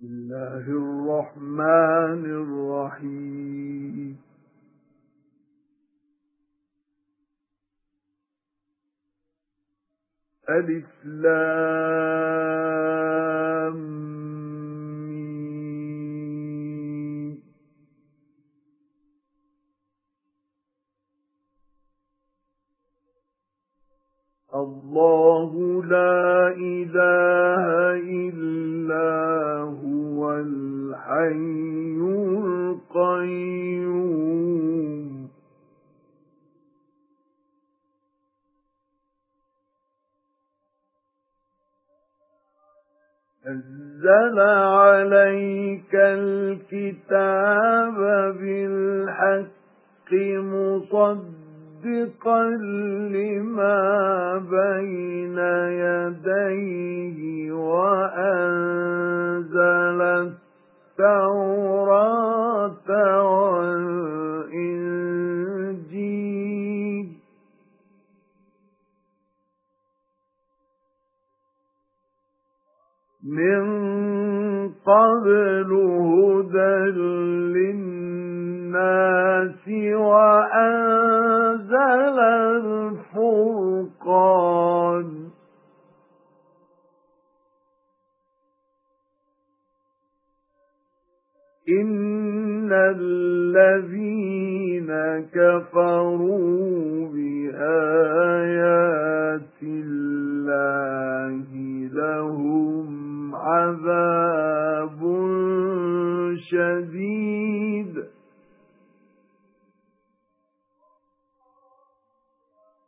بسم الله الرحمن الرحيم. ألف لام الله لا إله إلا هو. الحي القيوم نزل عليك الكتاب بالحق مصدق مُصَدِّقًا لِمَا بَيْنَ يَدَيْهِ وَأَنزَلَ التَّوْرَاةَ وَالْإِنْجِيلَ. إِنَّ الَّذِينَ كَفَرُوا بِآيَاتِ اللَّهِ لَهُمْ عَذَابٌ شَدِيدٌ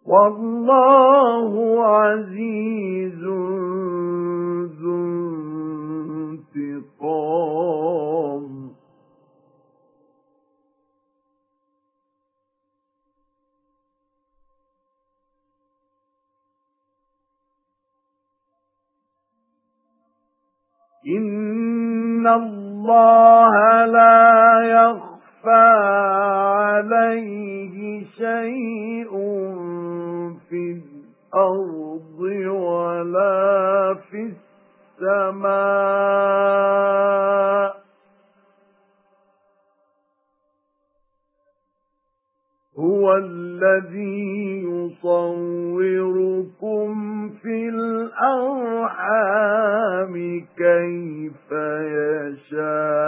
وَاللَّهُ عَزِيزٌ إِنَّ اللَّهَ لَا يَخْفَى عَلَيْهِ شَيْءٌ الَّذِي يُصَوِّرُكُمْ فِي الْأَرْحَامِ كَيْفَ يَشَاءُ.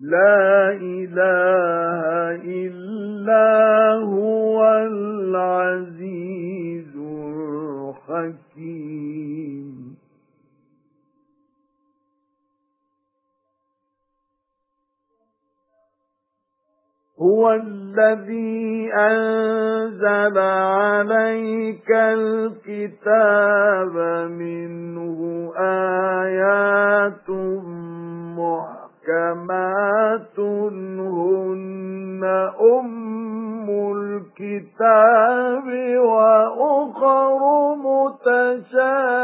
لا إله إلا هو العزيز الحكيم. هو الذي أنزل عليك الكتاب منه آيات محكمات هن أم الكتاب وأخر متشابهات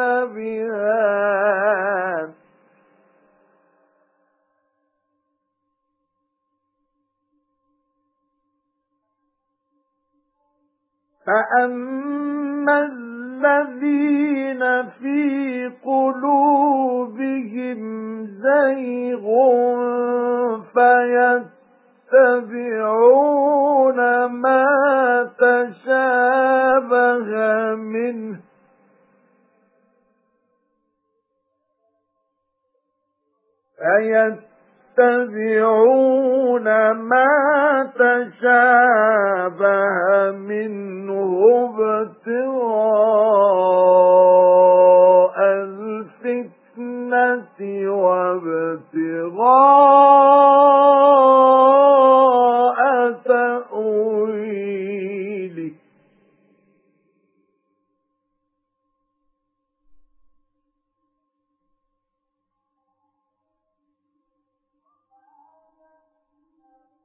فأما الذين في قلوبهم زيغ فيتبعون ما تشابه منه فيتبعون ما تشابه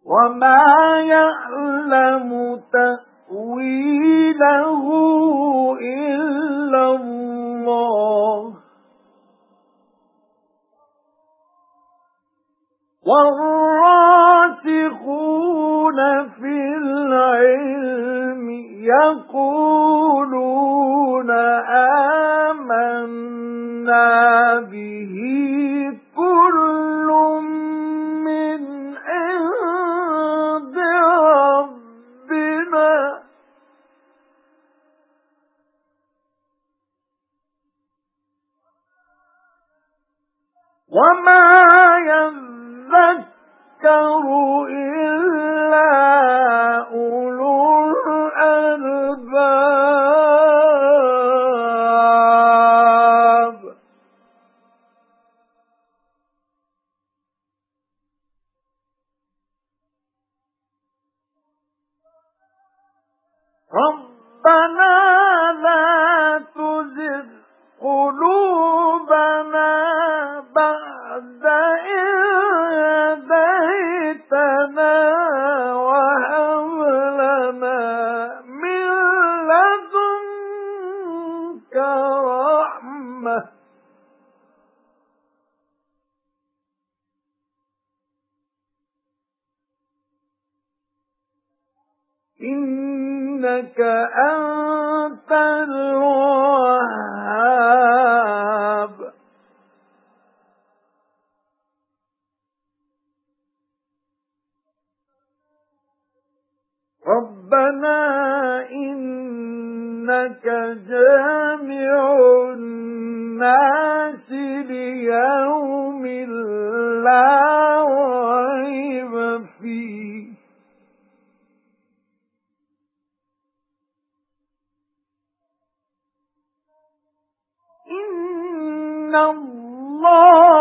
وَمَا يَعْلَمُ تَأْوِيلَهُ إِلَّا اللَّهُ وَالرَّاسِخُونَ فِي الْعِلْمِ يَقُولُونَ آمَنَّا بِهِ وَمَا يَذَّكَّرُ إِلَّا أُولُو الْأَلْبَابِ رَبَّنَا إِنَّكَ أَنتَ الْوَهَّابُ. رَبَّنَا إِنَّكَ جَامِعُ النَّاسِ لِيَوْمٍ لَّا اللَّهَ